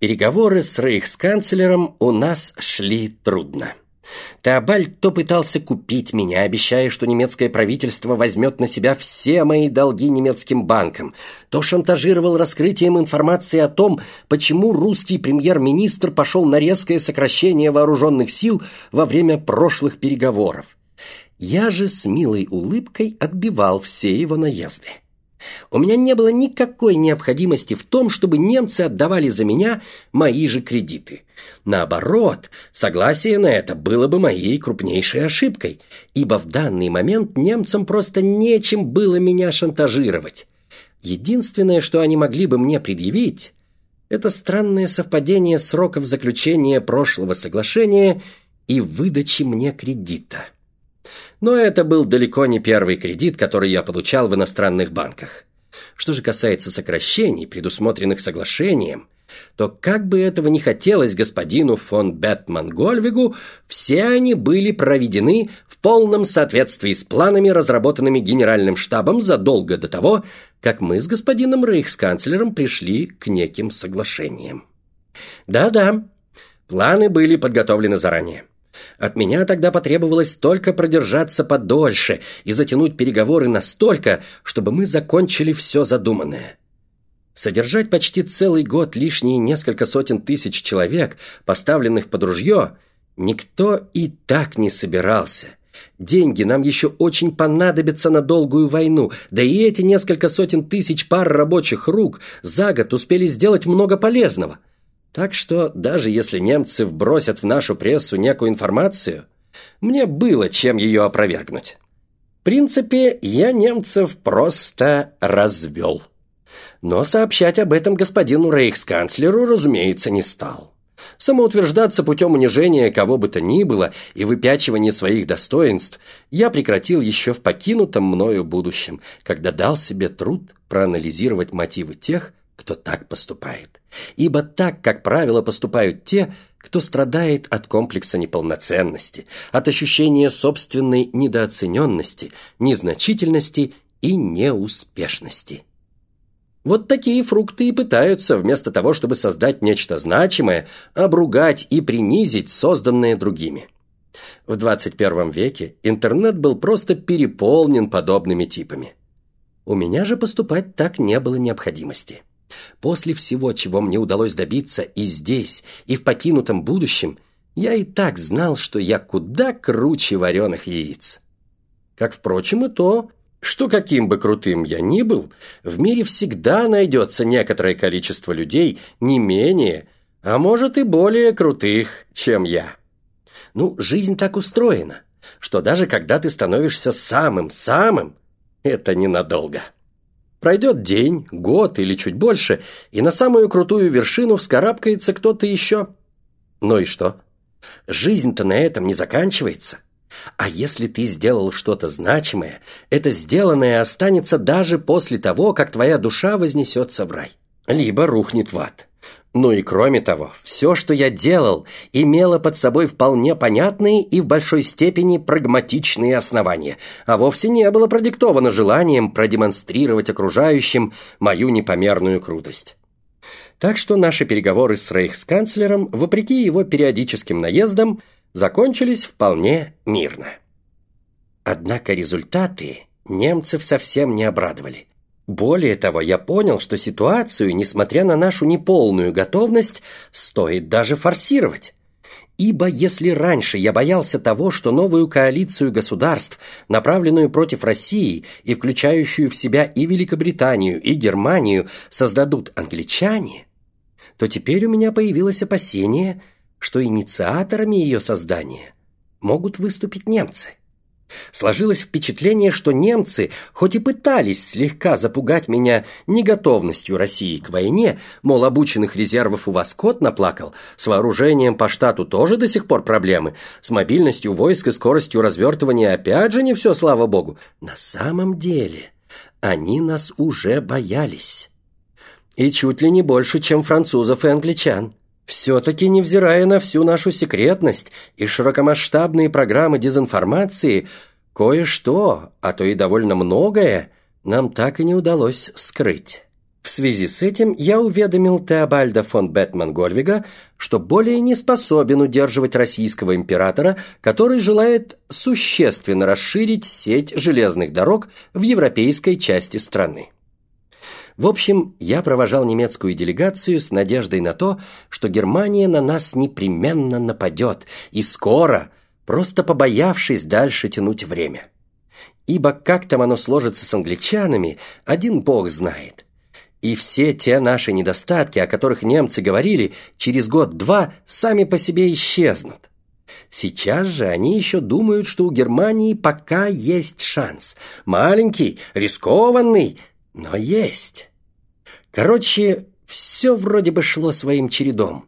Переговоры с рейхсканцлером у нас шли трудно. Теобальд то пытался купить меня, обещая, что немецкое правительство возьмет на себя все мои долги немецким банкам, то шантажировал раскрытием информации о том, почему русский премьер-министр пошел на резкое сокращение вооруженных сил во время прошлых переговоров. Я же с милой улыбкой отбивал все его наезды. У меня не было никакой необходимости в том, чтобы немцы отдавали за меня мои же кредиты. Наоборот, согласие на это было бы моей крупнейшей ошибкой, ибо в данный момент немцам просто нечем было меня шантажировать. Единственное, что они могли бы мне предъявить, это странное совпадение сроков заключения прошлого соглашения и выдачи мне кредита. Но это был далеко не первый кредит, который я получал в иностранных банках. Что же касается сокращений, предусмотренных соглашением, то как бы этого не хотелось господину фон Бетман Гольвигу, все они были проведены в полном соответствии с планами, разработанными генеральным штабом задолго до того, как мы с господином рейхсканцлером пришли к неким соглашениям. Да-да, планы были подготовлены заранее. От меня тогда потребовалось только продержаться подольше и затянуть переговоры настолько, чтобы мы закончили все задуманное. Содержать почти целый год лишние несколько сотен тысяч человек, поставленных под ружье, никто и так не собирался. Деньги нам еще очень понадобятся на долгую войну, да и эти несколько сотен тысяч пар рабочих рук за год успели сделать много полезного – так что даже если немцы вбросят в нашу прессу некую информацию, мне было чем ее опровергнуть. В принципе, я немцев просто развел. Но сообщать об этом господину рейхсканцлеру, разумеется, не стал. Самоутверждаться путем унижения кого бы то ни было и выпячивания своих достоинств я прекратил еще в покинутом мною будущем, когда дал себе труд проанализировать мотивы тех, кто так поступает. Ибо так, как правило, поступают те, кто страдает от комплекса неполноценности, от ощущения собственной недооцененности, незначительности и неуспешности. Вот такие фрукты и пытаются, вместо того, чтобы создать нечто значимое, обругать и принизить созданное другими. В 21 веке интернет был просто переполнен подобными типами. У меня же поступать так не было необходимости. После всего, чего мне удалось добиться и здесь, и в покинутом будущем, я и так знал, что я куда круче вареных яиц. Как, впрочем, и то, что каким бы крутым я ни был, в мире всегда найдется некоторое количество людей не менее, а может и более крутых, чем я. Ну, жизнь так устроена, что даже когда ты становишься самым-самым, это ненадолго. Пройдет день, год или чуть больше, и на самую крутую вершину вскарабкается кто-то еще. Ну и что? Жизнь-то на этом не заканчивается. А если ты сделал что-то значимое, это сделанное останется даже после того, как твоя душа вознесется в рай. Либо рухнет в ад. Ну и кроме того, все, что я делал, имело под собой вполне понятные и в большой степени прагматичные основания, а вовсе не было продиктовано желанием продемонстрировать окружающим мою непомерную крутость. Так что наши переговоры с рейхсканцлером, вопреки его периодическим наездам, закончились вполне мирно. Однако результаты немцев совсем не обрадовали. Более того, я понял, что ситуацию, несмотря на нашу неполную готовность, стоит даже форсировать. Ибо если раньше я боялся того, что новую коалицию государств, направленную против России и включающую в себя и Великобританию, и Германию, создадут англичане, то теперь у меня появилось опасение, что инициаторами ее создания могут выступить немцы. Сложилось впечатление, что немцы, хоть и пытались слегка запугать меня неготовностью России к войне, мол, обученных резервов у вас кот наплакал, с вооружением по штату тоже до сих пор проблемы, с мобильностью войск и скоростью развертывания опять же не все, слава богу. На самом деле они нас уже боялись. И чуть ли не больше, чем французов и англичан. Все-таки, невзирая на всю нашу секретность и широкомасштабные программы дезинформации, кое-что, а то и довольно многое, нам так и не удалось скрыть. В связи с этим я уведомил Теобальда фон Бетман Гольвига, что более не способен удерживать российского императора, который желает существенно расширить сеть железных дорог в европейской части страны. В общем, я провожал немецкую делегацию с надеждой на то, что Германия на нас непременно нападет, и скоро, просто побоявшись дальше тянуть время. Ибо как там оно сложится с англичанами, один бог знает – и все те наши недостатки, о которых немцы говорили, через год-два сами по себе исчезнут. Сейчас же они еще думают, что у Германии пока есть шанс. Маленький, рискованный, но есть. Короче, все вроде бы шло своим чередом.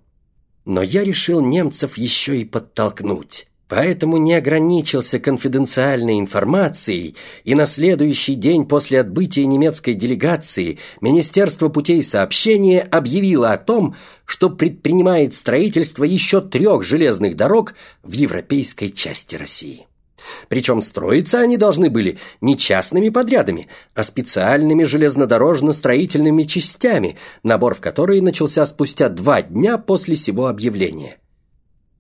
Но я решил немцев еще и подтолкнуть поэтому не ограничился конфиденциальной информацией, и на следующий день после отбытия немецкой делегации Министерство путей сообщения объявило о том, что предпринимает строительство еще трех железных дорог в европейской части России. Причем строиться они должны были не частными подрядами, а специальными железнодорожно-строительными частями, набор в которые начался спустя два дня после сего объявления.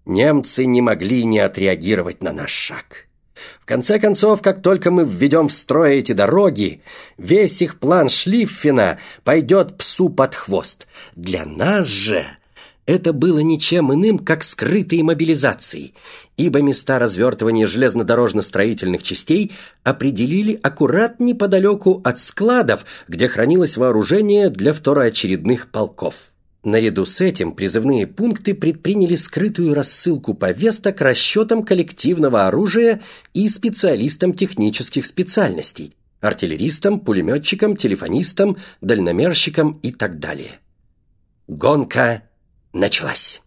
Немцы не могли не отреагировать на наш шаг. В конце концов, как только мы введем в строй эти дороги, весь их план Шлиффена пойдет псу под хвост. Для нас же это было ничем иным, как скрытые мобилизации, ибо места развертывания железнодорожно-строительных частей определили аккурат неподалеку от складов, где хранилось вооружение для второочередных полков. Наряду с этим призывные пункты предприняли скрытую рассылку повесток расчетам коллективного оружия и специалистам технических специальностей – артиллеристам, пулеметчикам, телефонистам, дальномерщикам и так далее. Гонка началась.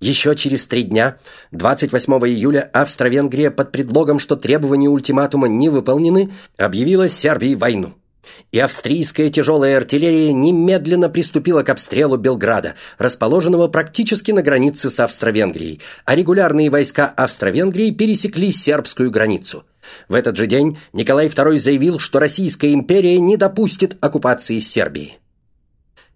Еще через три дня, 28 июля, Австро-Венгрия под предлогом, что требования ультиматума не выполнены, объявила Сербии войну и австрийская тяжелая артиллерия немедленно приступила к обстрелу Белграда, расположенного практически на границе с Австро-Венгрией, а регулярные войска Австро-Венгрии пересекли сербскую границу. В этот же день Николай II заявил, что Российская империя не допустит оккупации Сербии.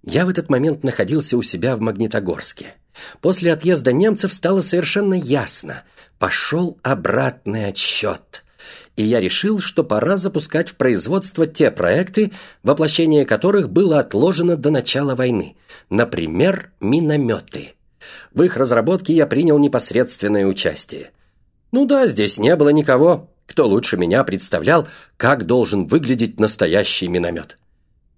Я в этот момент находился у себя в Магнитогорске. После отъезда немцев стало совершенно ясно. Пошел обратный отсчет – и я решил, что пора запускать в производство те проекты, воплощение которых было отложено до начала войны. Например, минометы. В их разработке я принял непосредственное участие. Ну да, здесь не было никого, кто лучше меня представлял, как должен выглядеть настоящий миномет.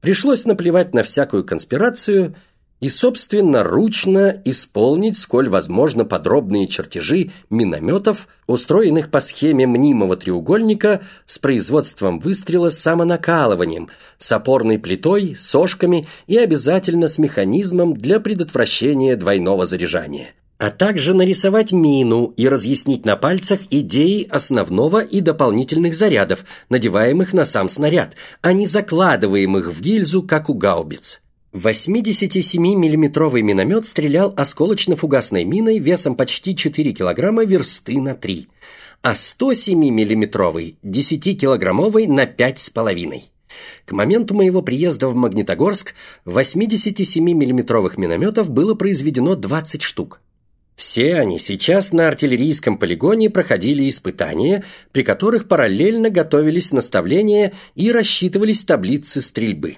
Пришлось наплевать на всякую конспирацию – и собственноручно исполнить, сколь возможно, подробные чертежи минометов, устроенных по схеме мнимого треугольника с производством выстрела с самонакалыванием, с опорной плитой, сошками и обязательно с механизмом для предотвращения двойного заряжания а также нарисовать мину и разъяснить на пальцах идеи основного и дополнительных зарядов, надеваемых на сам снаряд, а не закладываемых в гильзу, как у гаубиц. 87-миллиметровый миномет стрелял осколочно-фугасной миной весом почти 4 килограмма версты на 3, а 107-миллиметровый 10-килограммовый на 5,5. К моменту моего приезда в Магнитогорск 87-миллиметровых минометов было произведено 20 штук. Все они сейчас на артиллерийском полигоне проходили испытания, при которых параллельно готовились наставления и рассчитывались таблицы стрельбы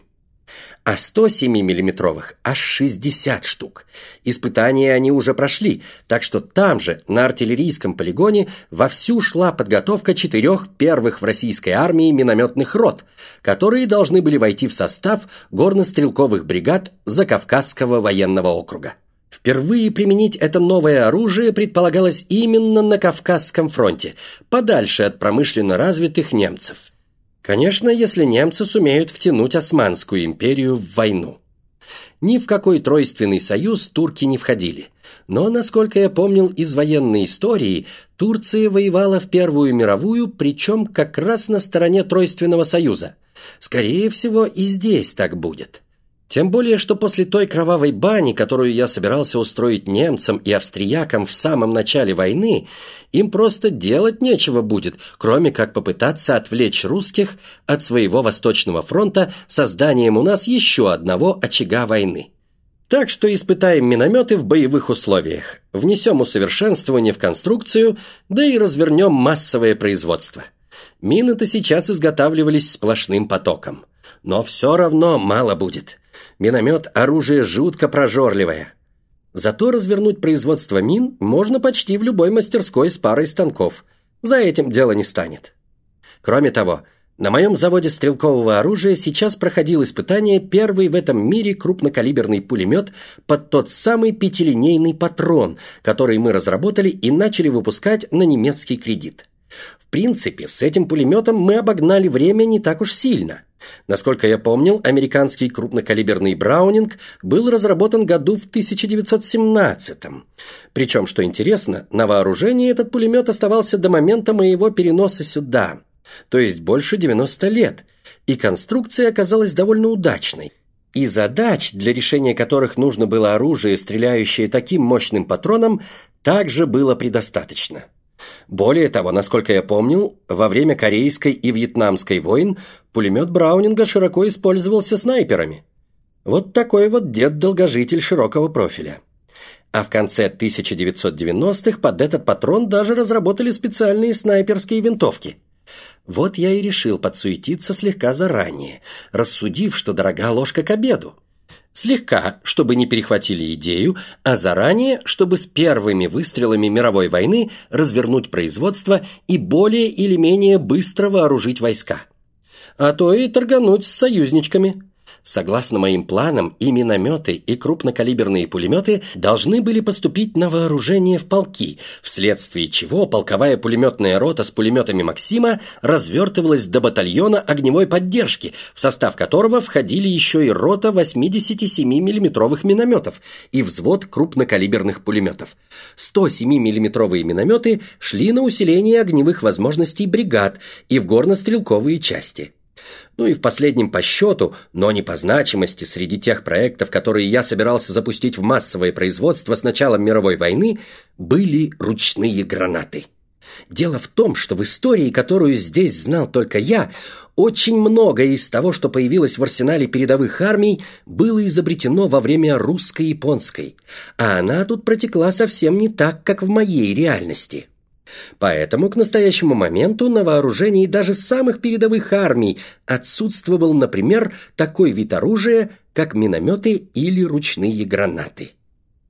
а 107-миллиметровых аж 60 штук. Испытания они уже прошли, так что там же, на артиллерийском полигоне, вовсю шла подготовка четырех первых в российской армии минометных рот, которые должны были войти в состав горнострелковых бригад Закавказского военного округа. Впервые применить это новое оружие предполагалось именно на Кавказском фронте, подальше от промышленно развитых немцев – Конечно, если немцы сумеют втянуть Османскую империю в войну. Ни в какой тройственный союз турки не входили. Но, насколько я помнил из военной истории, Турция воевала в Первую мировую, причем как раз на стороне Тройственного союза. Скорее всего, и здесь так будет. Тем более, что после той кровавой бани, которую я собирался устроить немцам и австриякам в самом начале войны, им просто делать нечего будет, кроме как попытаться отвлечь русских от своего Восточного фронта созданием у нас еще одного очага войны. Так что испытаем минометы в боевых условиях, внесем усовершенствование в конструкцию, да и развернем массовое производство. Мины-то сейчас изготавливались сплошным потоком. Но все равно мало будет. Миномет – оружие жутко прожорливое. Зато развернуть производство мин можно почти в любой мастерской с парой станков. За этим дело не станет. Кроме того, на моем заводе стрелкового оружия сейчас проходил испытание первый в этом мире крупнокалиберный пулемет под тот самый пятилинейный патрон, который мы разработали и начали выпускать на немецкий кредит. В принципе, с этим пулеметом мы обогнали время не так уж сильно. Насколько я помнил, американский крупнокалиберный Браунинг был разработан году в 1917-м. Причем, что интересно, на вооружении этот пулемет оставался до момента моего переноса сюда, то есть больше 90 лет, и конструкция оказалась довольно удачной. И задач, для решения которых нужно было оружие, стреляющее таким мощным патроном, также было предостаточно. Более того, насколько я помнил, во время Корейской и Вьетнамской войн пулемет Браунинга широко использовался снайперами. Вот такой вот дед-долгожитель широкого профиля. А в конце 1990-х под этот патрон даже разработали специальные снайперские винтовки. Вот я и решил подсуетиться слегка заранее, рассудив, что дорога ложка к обеду. Слегка, чтобы не перехватили идею, а заранее, чтобы с первыми выстрелами мировой войны развернуть производство и более или менее быстро вооружить войска. А то и торгануть с союзничками – Согласно моим планам, и минометы, и крупнокалиберные пулеметы должны были поступить на вооружение в полки, вследствие чего полковая пулеметная рота с пулеметами «Максима» развертывалась до батальона огневой поддержки, в состав которого входили еще и рота 87 миллиметровых минометов и взвод крупнокалиберных пулеметов. 107 миллиметровые минометы шли на усиление огневых возможностей бригад и в горнострелковые части. Ну и в последнем по счету, но не по значимости, среди тех проектов, которые я собирался запустить в массовое производство с началом мировой войны, были ручные гранаты. Дело в том, что в истории, которую здесь знал только я, очень многое из того, что появилось в арсенале передовых армий, было изобретено во время русско-японской, а она тут протекла совсем не так, как в моей реальности. Поэтому к настоящему моменту на вооружении даже самых передовых армий отсутствовал, например, такой вид оружия, как минометы или ручные гранаты.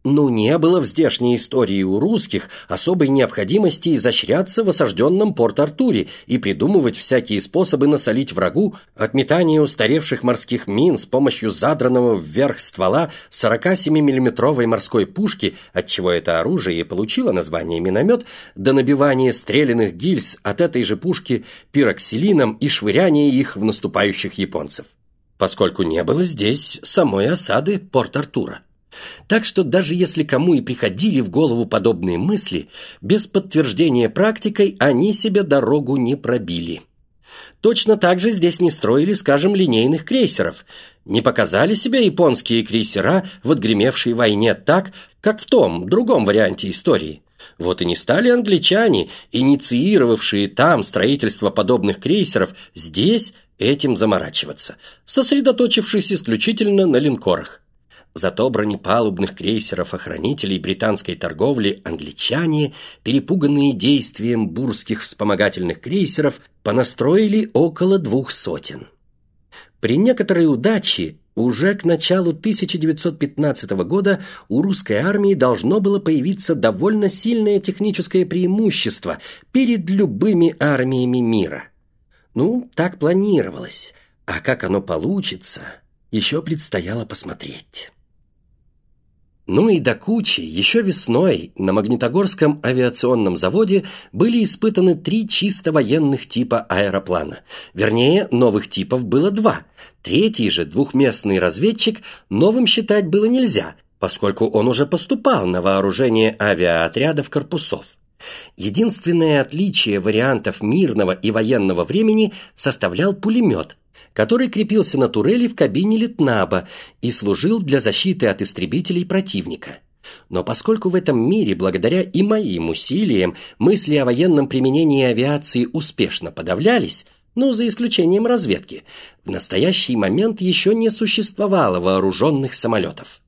Ну, не было в здешней истории у русских особой необходимости изощряться в осажденном Порт-Артуре и придумывать всякие способы насолить врагу от метания устаревших морских мин с помощью задранного вверх ствола 47 миллиметровой морской пушки, отчего это оружие и получило название миномет, до набивания стрелянных гильз от этой же пушки пироксилином и швыряния их в наступающих японцев. Поскольку не было здесь самой осады Порт-Артура. Так что даже если кому и приходили в голову подобные мысли, без подтверждения практикой они себе дорогу не пробили. Точно так же здесь не строили, скажем, линейных крейсеров, не показали себя японские крейсера в отгремевшей войне так, как в том, другом варианте истории. Вот и не стали англичане, инициировавшие там строительство подобных крейсеров, здесь этим заморачиваться, сосредоточившись исключительно на линкорах. Зато бронепалубных крейсеров-охранителей британской торговли англичане, перепуганные действием бурских вспомогательных крейсеров, понастроили около двух сотен. При некоторой удаче уже к началу 1915 года у русской армии должно было появиться довольно сильное техническое преимущество перед любыми армиями мира. Ну, так планировалось, а как оно получится, еще предстояло посмотреть. Ну и до кучи, еще весной на Магнитогорском авиационном заводе были испытаны три чисто военных типа аэроплана. Вернее, новых типов было два. Третий же, двухместный разведчик, новым считать было нельзя, поскольку он уже поступал на вооружение авиаотрядов корпусов. Единственное отличие вариантов мирного и военного времени составлял пулемет, который крепился на турели в кабине Литнаба и служил для защиты от истребителей противника. Но поскольку в этом мире, благодаря и моим усилиям, мысли о военном применении авиации успешно подавлялись, ну, за исключением разведки, в настоящий момент еще не существовало вооруженных самолетов.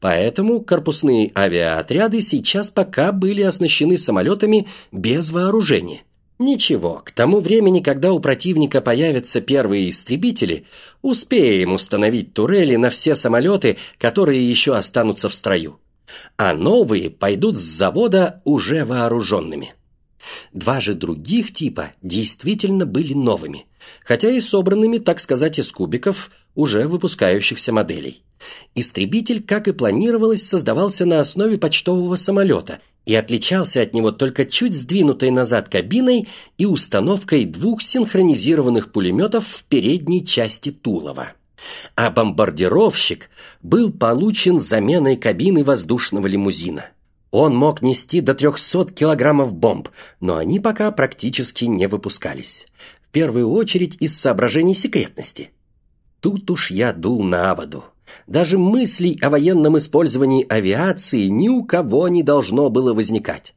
Поэтому корпусные авиаотряды сейчас пока были оснащены самолетами без вооружения. Ничего, к тому времени, когда у противника появятся первые истребители, успеем установить турели на все самолеты, которые еще останутся в строю. А новые пойдут с завода уже вооруженными. Два же других типа действительно были новыми, хотя и собранными, так сказать, из кубиков уже выпускающихся моделей. Истребитель, как и планировалось, создавался на основе почтового самолета и отличался от него только чуть сдвинутой назад кабиной и установкой двух синхронизированных пулеметов в передней части тулова. А бомбардировщик был получен заменой кабины воздушного лимузина. Он мог нести до 300 килограммов бомб, но они пока практически не выпускались. В первую очередь из соображений секретности. Тут уж я дул на воду. Даже мыслей о военном использовании авиации ни у кого не должно было возникать.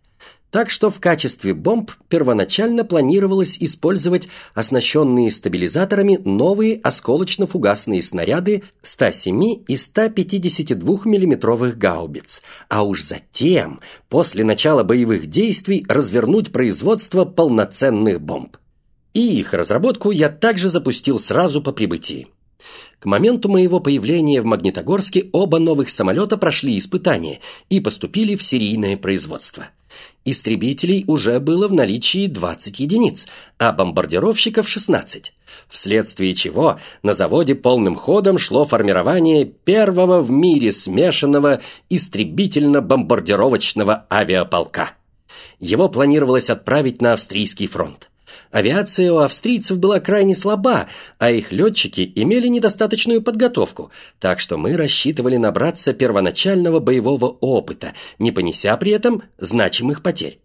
Так что в качестве бомб первоначально планировалось использовать оснащенные стабилизаторами новые осколочно-фугасные снаряды 107 и 152 миллиметровых гаубиц, а уж затем, после начала боевых действий, развернуть производство полноценных бомб. И их разработку я также запустил сразу по прибытии. К моменту моего появления в Магнитогорске оба новых самолета прошли испытания и поступили в серийное производство. Истребителей уже было в наличии 20 единиц, а бомбардировщиков 16, вследствие чего на заводе полным ходом шло формирование первого в мире смешанного истребительно-бомбардировочного авиаполка. Его планировалось отправить на австрийский фронт. Авиация у австрийцев была крайне слаба, а их летчики имели недостаточную подготовку, так что мы рассчитывали набраться первоначального боевого опыта, не понеся при этом значимых потерь.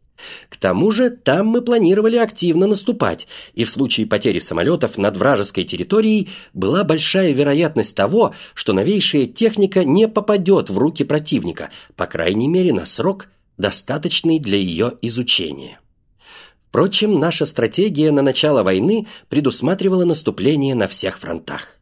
К тому же там мы планировали активно наступать, и в случае потери самолетов над вражеской территорией была большая вероятность того, что новейшая техника не попадет в руки противника, по крайней мере на срок, достаточный для ее изучения. Впрочем, наша стратегия на начало войны предусматривала наступление на всех фронтах.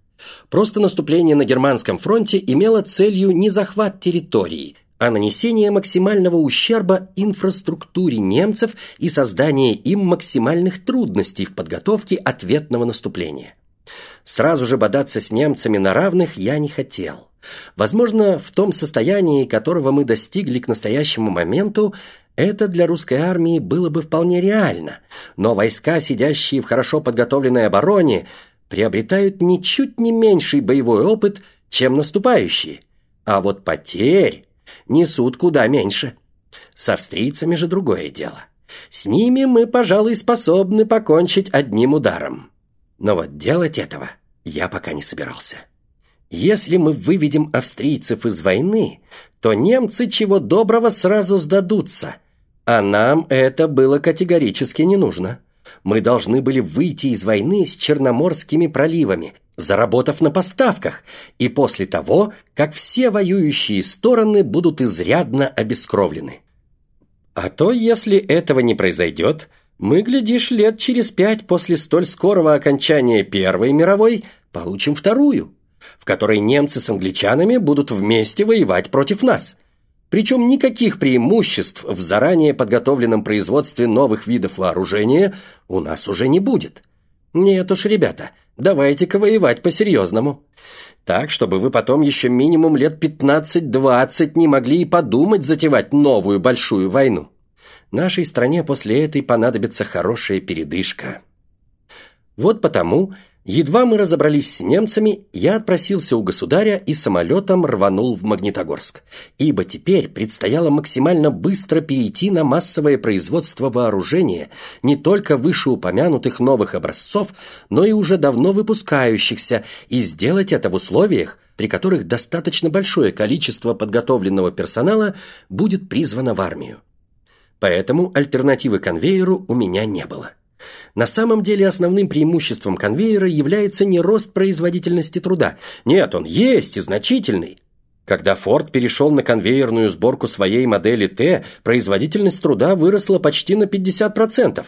Просто наступление на германском фронте имело целью не захват территории, а нанесение максимального ущерба инфраструктуре немцев и создание им максимальных трудностей в подготовке ответного наступления. Сразу же бодаться с немцами на равных я не хотел. Возможно, в том состоянии, которого мы достигли к настоящему моменту, это для русской армии было бы вполне реально, но войска, сидящие в хорошо подготовленной обороне, приобретают ничуть не меньший боевой опыт, чем наступающие. А вот потерь несут куда меньше. С австрийцами же другое дело. С ними мы, пожалуй, способны покончить одним ударом. Но вот делать этого я пока не собирался. Если мы выведем австрийцев из войны, то немцы чего доброго сразу сдадутся. А нам это было категорически не нужно. Мы должны были выйти из войны с Черноморскими проливами, заработав на поставках, и после того, как все воюющие стороны будут изрядно обескровлены. А то, если этого не произойдет, мы, глядишь, лет через пять после столь скорого окончания Первой мировой получим вторую в которой немцы с англичанами будут вместе воевать против нас. Причем никаких преимуществ в заранее подготовленном производстве новых видов вооружения у нас уже не будет. Нет уж, ребята, давайте-ка воевать по-серьезному. Так, чтобы вы потом еще минимум лет 15-20 не могли и подумать затевать новую большую войну. Нашей стране после этой понадобится хорошая передышка. Вот потому Едва мы разобрались с немцами, я отпросился у государя и самолетом рванул в Магнитогорск, ибо теперь предстояло максимально быстро перейти на массовое производство вооружения не только вышеупомянутых новых образцов, но и уже давно выпускающихся, и сделать это в условиях, при которых достаточно большое количество подготовленного персонала будет призвано в армию. Поэтому альтернативы конвейеру у меня не было. На самом деле основным преимуществом конвейера является не рост производительности труда. Нет, он есть и значительный. Когда Ford перешел на конвейерную сборку своей модели Т, производительность труда выросла почти на 50%.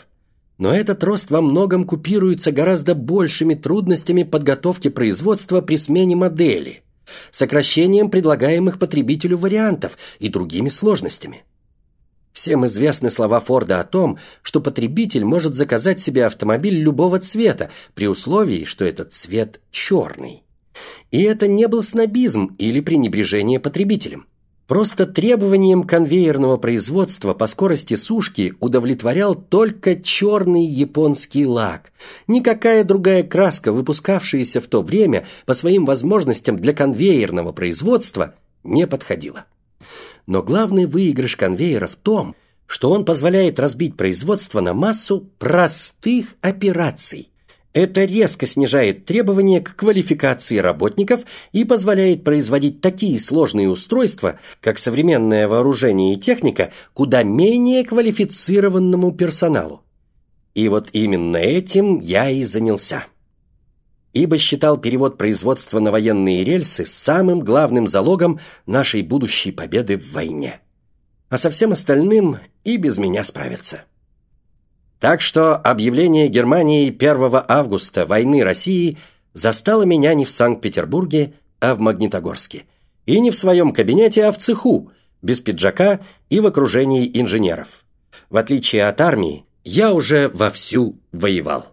Но этот рост во многом купируется гораздо большими трудностями подготовки производства при смене модели, сокращением предлагаемых потребителю вариантов и другими сложностями. Всем известны слова Форда о том, что потребитель может заказать себе автомобиль любого цвета, при условии, что этот цвет черный. И это не был снобизм или пренебрежение потребителем. Просто требованием конвейерного производства по скорости сушки удовлетворял только черный японский лак. Никакая другая краска, выпускавшаяся в то время по своим возможностям для конвейерного производства, не подходила. Но главный выигрыш конвейера в том, что он позволяет разбить производство на массу простых операций. Это резко снижает требования к квалификации работников и позволяет производить такие сложные устройства, как современное вооружение и техника, куда менее квалифицированному персоналу. И вот именно этим я и занялся ибо считал перевод производства на военные рельсы самым главным залогом нашей будущей победы в войне. А со всем остальным и без меня справятся. Так что объявление Германии 1 августа войны России застало меня не в Санкт-Петербурге, а в Магнитогорске. И не в своем кабинете, а в цеху, без пиджака и в окружении инженеров. В отличие от армии, я уже вовсю воевал.